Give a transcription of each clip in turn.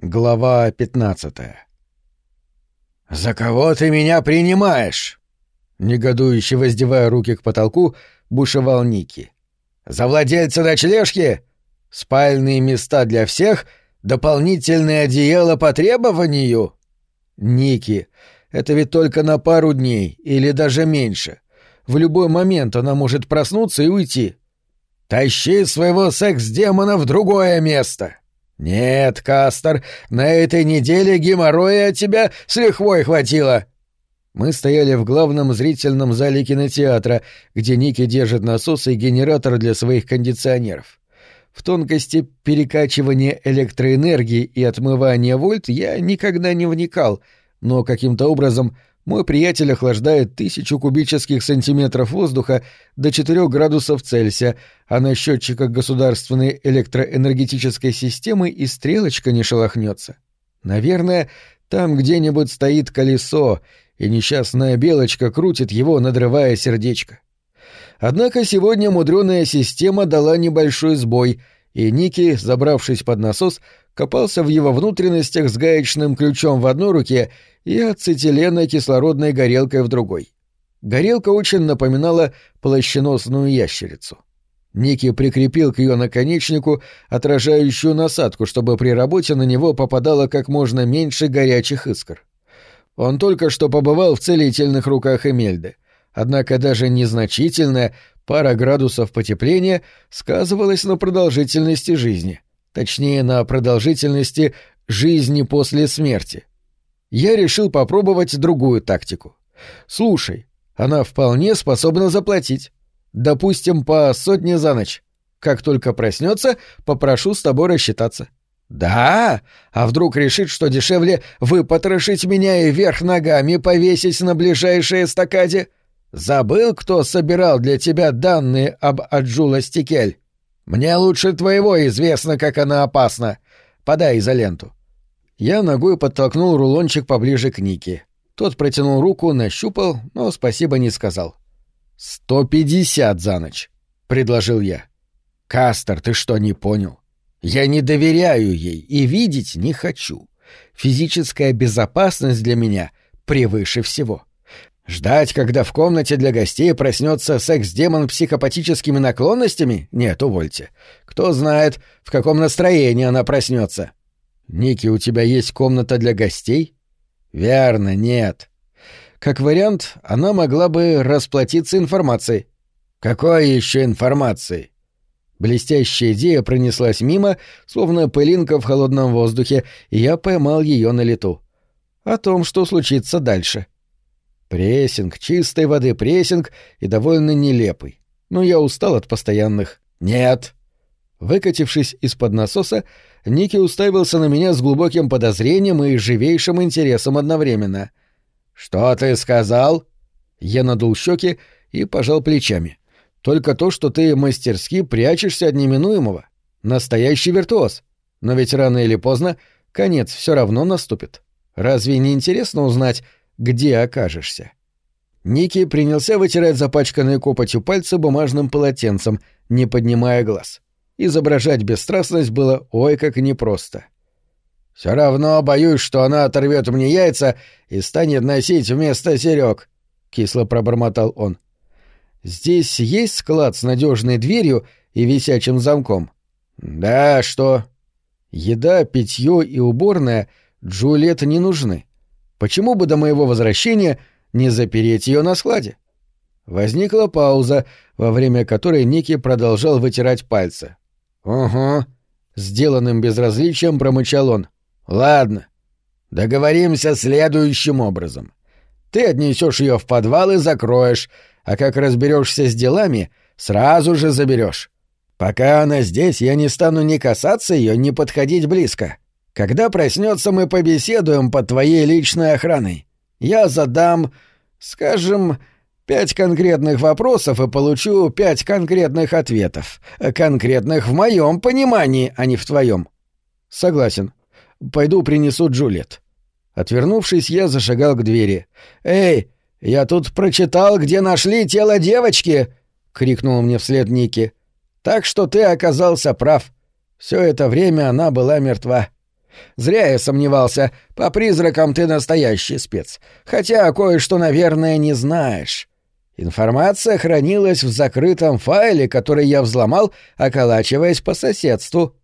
Глава 15 «За кого ты меня принимаешь?» Негодующе воздевая руки к потолку, бушевал Ники. «За владельца ночлежки? Спальные места для всех? Дополнительное одеяло по требованию?» «Ники, это ведь только на пару дней, или даже меньше. В любой момент она может проснуться и уйти». «Тащи своего секс-демона в другое место!» «Нет, Кастер, на этой неделе геморроя от тебя с лихвой хватило!» Мы стояли в главном зрительном зале кинотеатра, где Ники держит насос и генератор для своих кондиционеров. В тонкости перекачивания электроэнергии и отмывания вольт я никогда не вникал, но каким-то образом мой приятель охлаждает тысячу кубических сантиметров воздуха до 4 градусов Цельсия, а на счетчиках государственной электроэнергетической системы и стрелочка не шелохнется. Наверное, там где-нибудь стоит колесо, и несчастная белочка крутит его, надрывая сердечко. Однако сегодня мудреная система дала небольшой сбой, и Ники, забравшись под насос, копался в его внутренностях с гаечным ключом в одной руке и ацетиленной кислородной горелкой в другой. Горелка очень напоминала плащеносную ящерицу. Ники прикрепил к ее наконечнику отражающую насадку, чтобы при работе на него попадало как можно меньше горячих искр. Он только что побывал в целительных руках Эмельды, однако даже незначительная пара градусов потепления сказывалась на продолжительности жизни, точнее на продолжительности жизни после смерти я решил попробовать другую тактику. Слушай, она вполне способна заплатить. Допустим, по сотне за ночь. Как только проснется, попрошу с тобой рассчитаться. Да? А вдруг решит, что дешевле выпотрошить меня и вверх ногами повесить на ближайшей эстакаде? Забыл, кто собирал для тебя данные об Аджула Стикель? Мне лучше твоего известно, как она опасна. Подай изоленту. Я ногой подтолкнул рулончик поближе к Нике. Тот протянул руку, нащупал, но спасибо не сказал. «Сто пятьдесят за ночь», — предложил я. «Кастер, ты что, не понял? Я не доверяю ей и видеть не хочу. Физическая безопасность для меня превыше всего. Ждать, когда в комнате для гостей проснется секс-демон психопатическими наклонностями? Нет, увольте. Кто знает, в каком настроении она проснется. «Ники, у тебя есть комната для гостей?» «Верно, нет». Как вариант, она могла бы расплатиться информацией. «Какой еще информацией?» Блестящая идея пронеслась мимо, словно пылинка в холодном воздухе, и я поймал ее на лету. О том, что случится дальше. Прессинг, чистой воды прессинг и довольно нелепый. Но я устал от постоянных «нет». Выкатившись из-под насоса, Ники уставился на меня с глубоким подозрением и живейшим интересом одновременно. «Что ты сказал?» Я надул щеки и пожал плечами. «Только то, что ты мастерски прячешься от неминуемого. Настоящий виртуоз. Но ведь рано или поздно конец все равно наступит. Разве не интересно узнать, где окажешься?» Ники принялся вытирать запачканные копотью пальцы бумажным полотенцем, не поднимая глаз. — изображать бесстрастность было ой как непросто. «Все равно боюсь, что она оторвет мне яйца и станет носить вместо серег», — кисло пробормотал он. «Здесь есть склад с надежной дверью и висячим замком?» «Да, что?» «Еда, питье и уборная Джульет не нужны. Почему бы до моего возвращения не запереть ее на складе?» Возникла пауза, во время которой Ники продолжал вытирать пальцы. «Угу», — сделанным безразличием промычал он. «Ладно, договоримся следующим образом. Ты отнесешь ее в подвал и закроешь, а как разберешься с делами, сразу же заберешь. Пока она здесь, я не стану ни касаться ее, ни подходить близко. Когда проснется, мы побеседуем под твоей личной охраной. Я задам, скажем, Пять конкретных вопросов и получу пять конкретных ответов. Конкретных в моем понимании, а не в твоем. Согласен. Пойду принесу Джульет. Отвернувшись, я зашагал к двери. Эй, я тут прочитал, где нашли тело девочки, крикнул мне вслед Ники. Так что ты оказался прав. Все это время она была мертва. Зря я сомневался. По призракам ты настоящий спец. Хотя кое-что, наверное, не знаешь. Информация хранилась в закрытом файле, который я взломал, околачиваясь по соседству.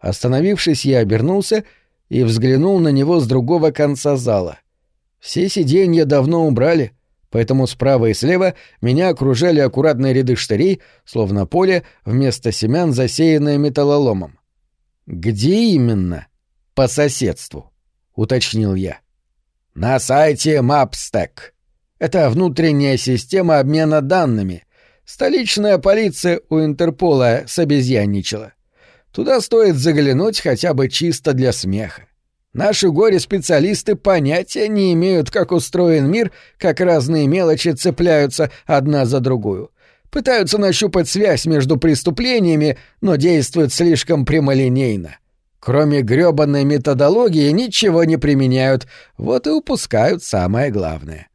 Остановившись, я обернулся и взглянул на него с другого конца зала. Все сиденья давно убрали, поэтому справа и слева меня окружали аккуратные ряды штырей, словно поле, вместо семян, засеянное металлоломом. «Где именно?» «По соседству», — уточнил я. «На сайте Mapstack. Это внутренняя система обмена данными. Столичная полиция у Интерпола собезьянничала. Туда стоит заглянуть хотя бы чисто для смеха. Наши горе-специалисты понятия не имеют, как устроен мир, как разные мелочи цепляются одна за другую. Пытаются нащупать связь между преступлениями, но действуют слишком прямолинейно. Кроме грёбаной методологии ничего не применяют, вот и упускают самое главное.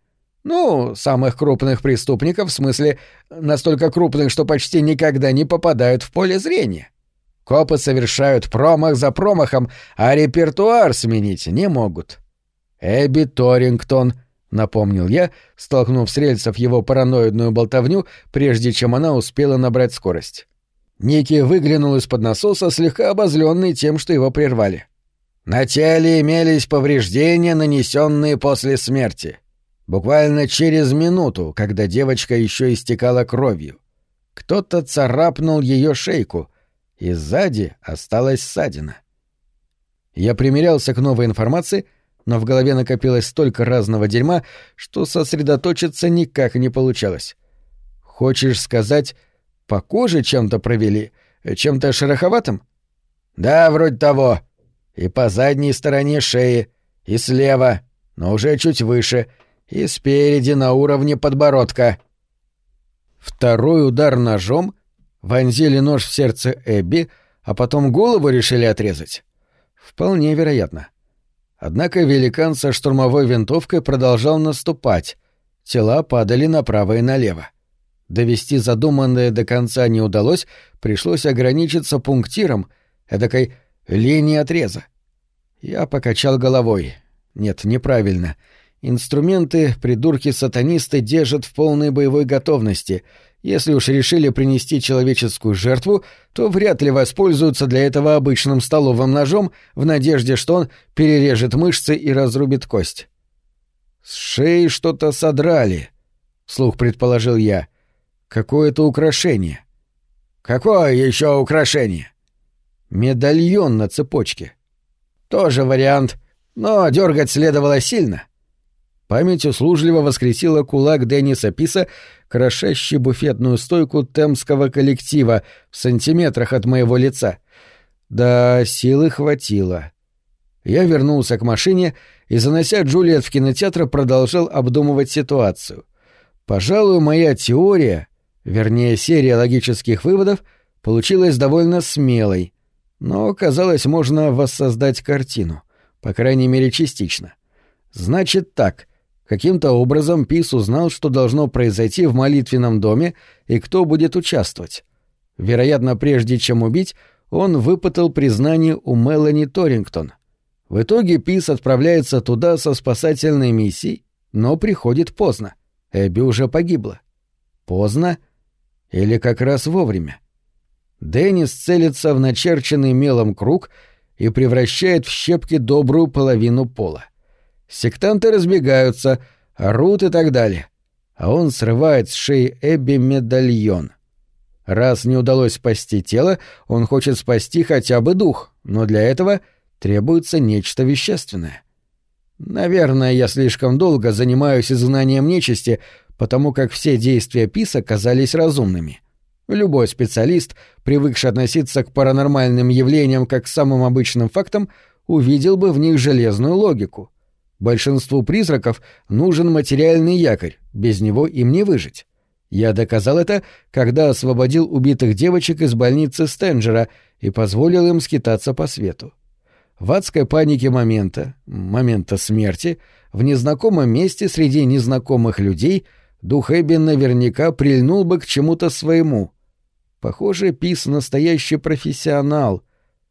Ну, самых крупных преступников, в смысле, настолько крупных, что почти никогда не попадают в поле зрения. Копы совершают промах за промахом, а репертуар сменить не могут. «Эбби Торингтон», — напомнил я, столкнув с рельсов его параноидную болтовню, прежде чем она успела набрать скорость. Ники выглянул из-под насоса, слегка обозленный тем, что его прервали. «На теле имелись повреждения, нанесенные после смерти. Буквально через минуту, когда девочка еще истекала кровью. Кто-то царапнул ее шейку, и сзади осталась ссадина. Я примерялся к новой информации, но в голове накопилось столько разного дерьма, что сосредоточиться никак не получалось. Хочешь сказать, по коже чем-то провели? Чем-то шероховатым? Да, вроде того. И по задней стороне шеи, и слева, но уже чуть выше, и спереди на уровне подбородка. Второй удар ножом — Вонзили нож в сердце Эбби, а потом голову решили отрезать? Вполне вероятно. Однако великан со штурмовой винтовкой продолжал наступать. Тела падали направо и налево. Довести задуманное до конца не удалось, пришлось ограничиться пунктиром, эдакой линией отреза. Я покачал головой. Нет, неправильно. Инструменты придурки-сатанисты держат в полной боевой готовности, если уж решили принести человеческую жертву, то вряд ли воспользуются для этого обычным столовым ножом в надежде, что он перережет мышцы и разрубит кость. «С шеи что-то содрали», — вслух предположил я. «Какое-то украшение». «Какое еще украшение?» «Медальон на цепочке». «Тоже вариант, но дергать следовало сильно». Память услужливо воскресила кулак Денниса Писа, крошащий буфетную стойку темского коллектива в сантиметрах от моего лица. Да, силы хватило. Я вернулся к машине и, занося Джулиет в кинотеатр, продолжал обдумывать ситуацию. Пожалуй, моя теория, вернее, серия логических выводов, получилась довольно смелой, но, казалось, можно воссоздать картину, по крайней мере, частично. Значит так — Каким-то образом Пис узнал, что должно произойти в молитвенном доме и кто будет участвовать. Вероятно, прежде чем убить, он выпытал признание у Мелани Торингтон. В итоге Пис отправляется туда со спасательной миссией, но приходит поздно. Эбби уже погибла. Поздно или как раз вовремя. Деннис целится в начерченный мелом круг и превращает в щепки добрую половину пола. Сектанты разбегаются, орут и так далее. А он срывает с шеи Эбби медальон. Раз не удалось спасти тело, он хочет спасти хотя бы дух, но для этого требуется нечто вещественное. Наверное, я слишком долго занимаюсь изгнанием нечисти, потому как все действия Писа казались разумными. Любой специалист, привыкший относиться к паранормальным явлениям как к самым обычным фактам, увидел бы в них железную логику — Большинству призраков нужен материальный якорь, без него им не выжить. Я доказал это, когда освободил убитых девочек из больницы Стенджера и позволил им скитаться по свету. В адской панике момента, момента смерти, в незнакомом месте среди незнакомых людей дух Эбби наверняка прильнул бы к чему-то своему. Похоже, Пис — настоящий профессионал.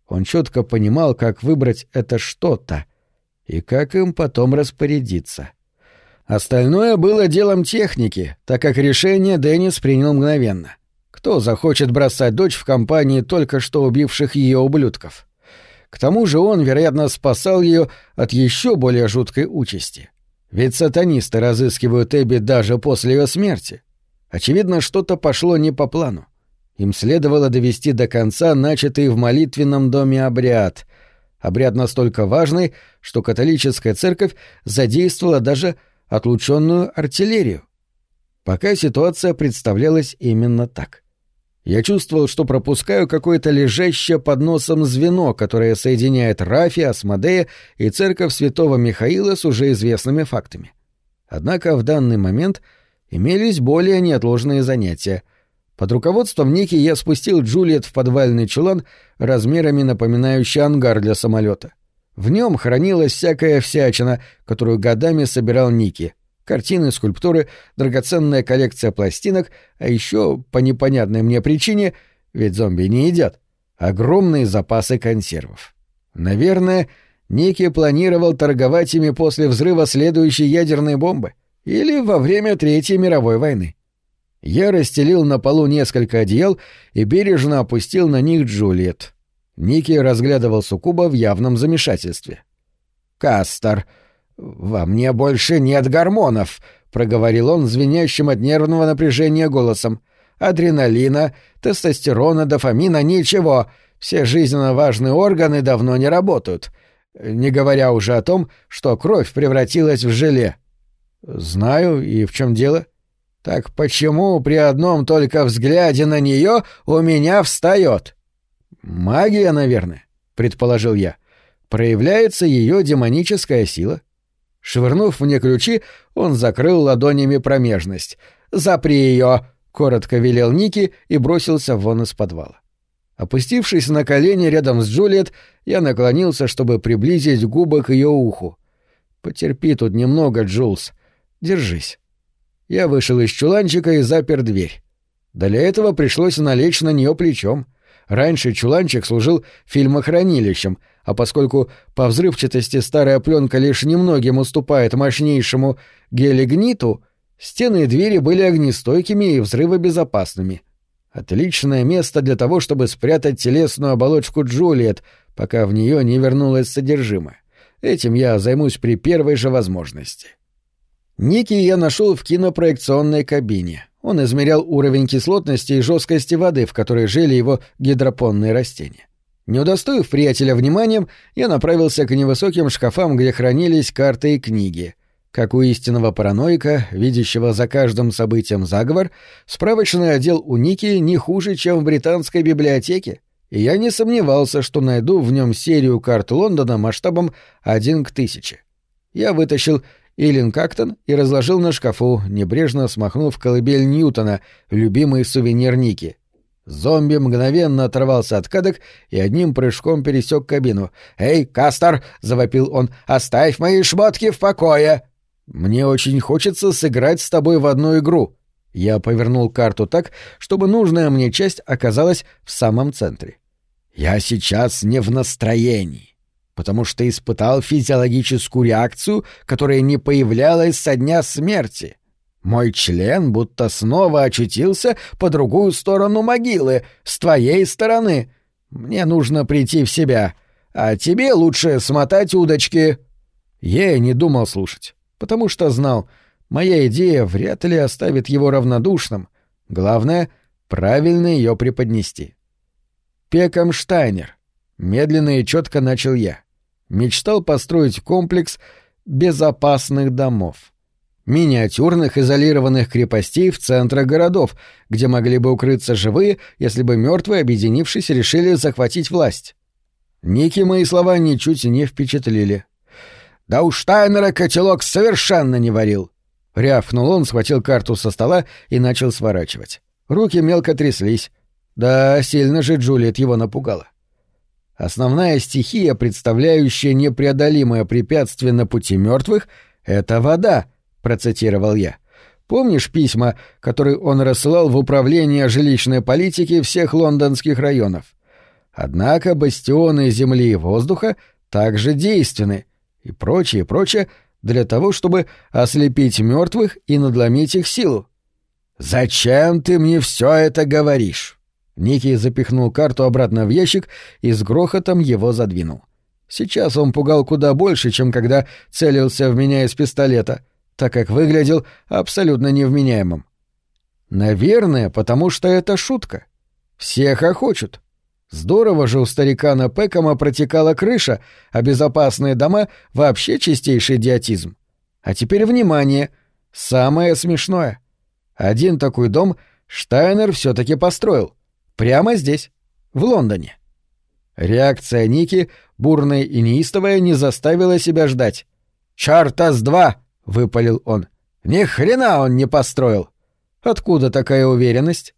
Он четко понимал, как выбрать это что-то и как им потом распорядиться. Остальное было делом техники, так как решение Деннис принял мгновенно. Кто захочет бросать дочь в компании только что убивших ее ублюдков? К тому же он, вероятно, спасал ее от еще более жуткой участи. Ведь сатанисты разыскивают Эбби даже после ее смерти. Очевидно, что-то пошло не по плану. Им следовало довести до конца начатый в молитвенном доме обряд. Обряд настолько важный, что католическая церковь задействовала даже отлученную артиллерию. Пока ситуация представлялась именно так. Я чувствовал, что пропускаю какое-то лежащее под носом звено, которое соединяет Рафи, Асмодея и церковь святого Михаила с уже известными фактами. Однако в данный момент имелись более неотложные занятия. Под руководством Ники я спустил Джульет в подвальный чулан, размерами напоминающий ангар для самолета. В нем хранилась всякая всячина, которую годами собирал Ники. Картины, скульптуры, драгоценная коллекция пластинок, а еще, по непонятной мне причине, ведь зомби не едят, огромные запасы консервов. Наверное, Ники планировал торговать ими после взрыва следующей ядерной бомбы или во время Третьей мировой войны. Я расстелил на полу несколько одеял и бережно опустил на них Джульет. Ники разглядывал Сукуба в явном замешательстве. «Кастер, во мне больше нет гормонов», — проговорил он звенящим от нервного напряжения голосом. «Адреналина, тестостерона, дофамина — ничего. Все жизненно важные органы давно не работают. Не говоря уже о том, что кровь превратилась в желе». «Знаю, и в чем дело?» «Так почему при одном только взгляде на нее у меня встает?» «Магия, наверное», — предположил я. «Проявляется ее демоническая сила». Швырнув мне ключи, он закрыл ладонями промежность. «Запри ее!» — коротко велел Ники и бросился вон из подвала. Опустившись на колени рядом с Джульет, я наклонился, чтобы приблизить губы к ее уху. «Потерпи тут немного, Джулс. Держись». Я вышел из чуланчика и запер дверь. Для этого пришлось налечь на нее плечом — Раньше чуланчик служил фильмохранилищем, а поскольку по взрывчатости старая пленка лишь немногим уступает мощнейшему гелигниту, стены и двери были огнестойкими и взрывобезопасными. Отличное место для того, чтобы спрятать телесную оболочку Джулиет, пока в нее не вернулось содержимое. Этим я займусь при первой же возможности. Ники я нашел в кинопроекционной кабине. Он измерял уровень кислотности и жесткости воды, в которой жили его гидропонные растения. Не удостоив приятеля вниманием, я направился к невысоким шкафам, где хранились карты и книги. Как у истинного параноика, видящего за каждым событием заговор, справочный отдел у Ники не хуже, чем в британской библиотеке, и я не сомневался, что найду в нем серию карт Лондона масштабом один к тысяче. Я вытащил Илин Кактон и разложил на шкафу, небрежно смахнув колыбель Ньютона, любимый сувенир Ники. Зомби мгновенно оторвался от кадок и одним прыжком пересек кабину. «Эй, Кастер!» — завопил он. «Оставь мои шмотки в покое!» «Мне очень хочется сыграть с тобой в одну игру». Я повернул карту так, чтобы нужная мне часть оказалась в самом центре. «Я сейчас не в настроении потому что испытал физиологическую реакцию, которая не появлялась со дня смерти. Мой член будто снова очутился по другую сторону могилы, с твоей стороны. Мне нужно прийти в себя, а тебе лучше смотать удочки». Я не думал слушать, потому что знал, моя идея вряд ли оставит его равнодушным. Главное — правильно ее преподнести. Пеком Штайнер. Медленно и четко начал я мечтал построить комплекс безопасных домов. Миниатюрных изолированных крепостей в центрах городов, где могли бы укрыться живые, если бы мертвые, объединившись, решили захватить власть. Ники мои слова ничуть не впечатлили. «Да у Штайнера котелок совершенно не варил!» Рявкнул он, схватил карту со стола и начал сворачивать. Руки мелко тряслись. Да, сильно же Джулиет его напугала. Основная стихия, представляющая непреодолимое препятствие на пути мертвых, — это вода, — процитировал я. Помнишь письма, которые он рассылал в управление жилищной политики всех лондонских районов? Однако бастионы земли и воздуха также действенны и прочее, прочее для того, чтобы ослепить мертвых и надломить их силу. «Зачем ты мне все это говоришь?» Ники запихнул карту обратно в ящик и с грохотом его задвинул. Сейчас он пугал куда больше, чем когда целился в меня из пистолета, так как выглядел абсолютно невменяемым. Наверное, потому что это шутка. Все хохочут. Здорово же у старикана Пэкома протекала крыша, а безопасные дома — вообще чистейший идиотизм. А теперь внимание! Самое смешное. Один такой дом Штайнер все таки построил. Прямо здесь, в Лондоне. Реакция Ники, бурная и неистовая, не заставила себя ждать. «Чарта с два!» — выпалил он. «Ни хрена он не построил!» «Откуда такая уверенность?»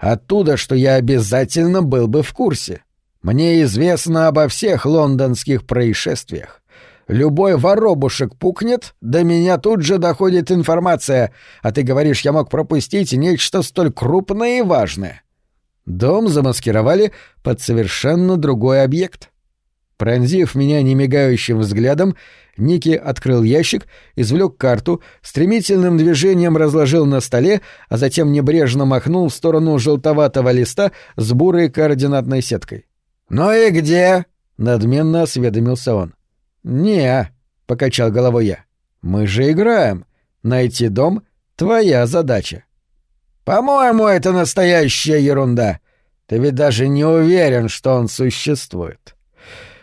Оттуда, что я обязательно был бы в курсе. Мне известно обо всех лондонских происшествиях. Любой воробушек пукнет, до меня тут же доходит информация, а ты говоришь, я мог пропустить нечто столь крупное и важное. Дом замаскировали под совершенно другой объект. Пронзив меня немигающим взглядом, Ники открыл ящик, извлек карту, стремительным движением разложил на столе, а затем небрежно махнул в сторону желтоватого листа с бурой координатной сеткой. «Ну и где?» — надменно осведомился он. «Не», — покачал головой я. «Мы же играем. Найти дом — твоя задача». «По-моему, это настоящая ерунда. Ты ведь даже не уверен, что он существует».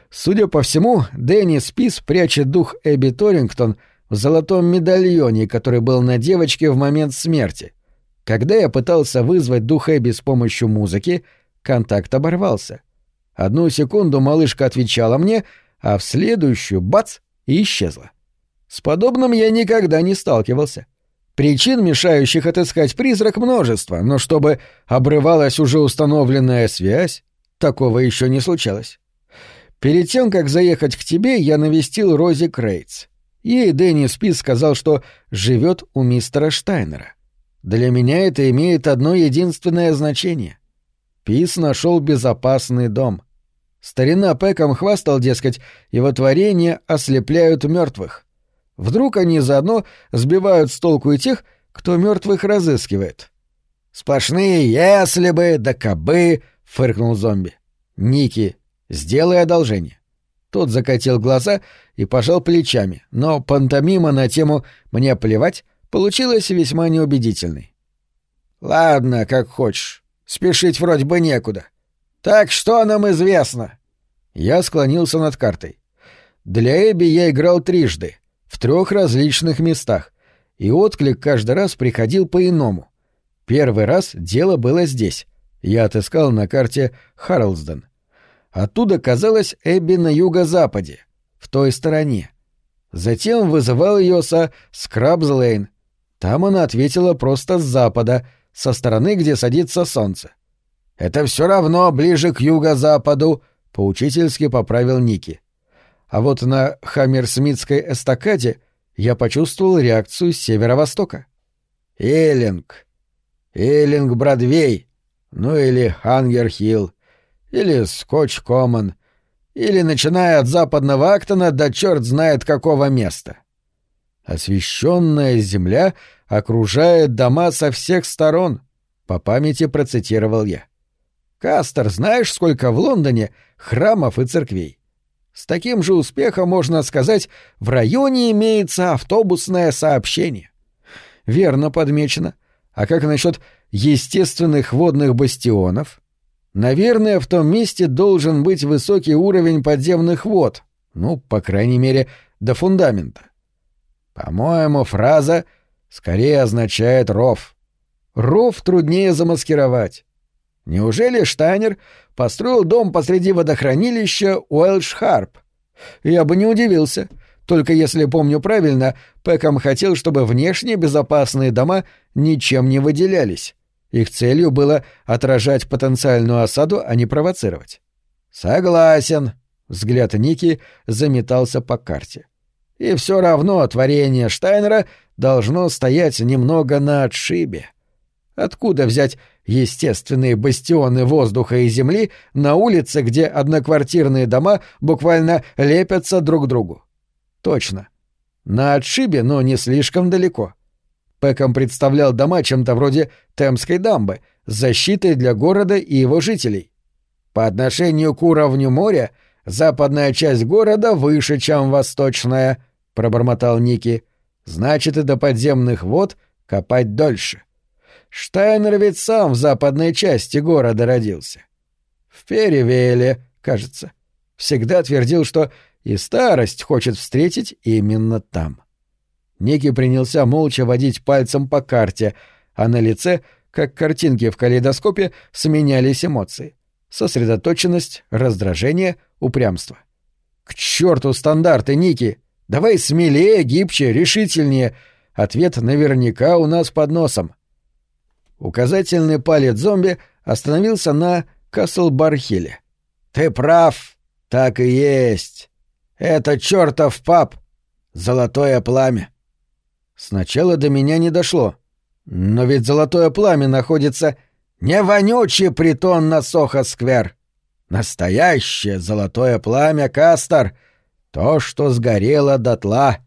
Судя по всему, Дэнни Спис прячет дух Эбби Торингтон в золотом медальоне, который был на девочке в момент смерти. Когда я пытался вызвать дух Эбби с помощью музыки, контакт оборвался. Одну секунду малышка отвечала мне, а в следующую — бац! — и исчезла. С подобным я никогда не сталкивался. Причин, мешающих отыскать призрак, множество, но чтобы обрывалась уже установленная связь, такого еще не случалось. Перед тем, как заехать к тебе, я навестил Рози Крейтс. Ей Дэнни Спис сказал, что живет у мистера Штайнера. Для меня это имеет одно единственное значение. Пис нашел безопасный дом. Старина Пэком хвастал, дескать, его творения ослепляют мертвых. Вдруг они заодно сбивают с толку и тех, кто мертвых разыскивает. «Сплошные «если бы», да «кабы», — фыркнул зомби. «Ники, Сделай одолжение. Тот закатил глаза и пожал плечами, но пантомима на тему «мне плевать» получилась весьма неубедительной. «Ладно, как хочешь. Спешить вроде бы некуда. Так что нам известно?» Я склонился над картой. Для Эбби я играл трижды, в трех различных местах, и отклик каждый раз приходил по-иному. Первый раз дело было здесь. Я отыскал на карте Харлсден. Оттуда казалась Эбби на юго-западе, в той стороне. Затем вызывал ее со Скрабс-Лейн. Там она ответила просто с запада, со стороны, где садится солнце. «Это все равно ближе к юго-западу», — поучительски поправил Ники. А вот на Хаммерсмитской эстакаде я почувствовал реакцию с северо-востока. «Эллинг. Эллинг-Бродвей. Ну или Хангер-Хилл или Скотч Коммон, или начиная от западного Актона до черт знает какого места. Освещенная земля окружает дома со всех сторон, по памяти процитировал я. Кастер, знаешь, сколько в Лондоне храмов и церквей? С таким же успехом можно сказать, в районе имеется автобусное сообщение. Верно подмечено. А как насчет естественных водных бастионов? Наверное, в том месте должен быть высокий уровень подземных вод, ну, по крайней мере, до фундамента. По-моему, фраза скорее означает ров. Ров труднее замаскировать. Неужели Штайнер построил дом посреди водохранилища Уэльш-Харп? Я бы не удивился. Только если помню правильно, Пэком хотел, чтобы внешне безопасные дома ничем не выделялись. Их целью было отражать потенциальную осаду, а не провоцировать. «Согласен», — взгляд Ники заметался по карте. «И все равно творение Штайнера должно стоять немного на отшибе. Откуда взять естественные бастионы воздуха и земли на улице, где одноквартирные дома буквально лепятся друг к другу. Точно. На отшибе, но не слишком далеко. Пэком представлял дома чем-то вроде Темской дамбы, с защитой для города и его жителей. По отношению к уровню моря западная часть города выше, чем восточная, пробормотал Ники. Значит, и до подземных вод копать дольше. Штайнер ведь сам в западной части города родился. В Перевеле, кажется. Всегда твердил, что и старость хочет встретить именно там. Ники принялся молча водить пальцем по карте, а на лице, как картинки в калейдоскопе, сменялись эмоции. Сосредоточенность, раздражение, упрямство. «К черту стандарты, Ники! Давай смелее, гибче, решительнее. Ответ наверняка у нас под носом. Указательный палец зомби остановился на Каслбархиле. Ты прав, так и есть. Это чертов пап. Золотое пламя. Сначала до меня не дошло. Но ведь золотое пламя находится не вонючий притон на Сохо-сквер. Настоящее золотое пламя, Кастер — то, что сгорело дотла.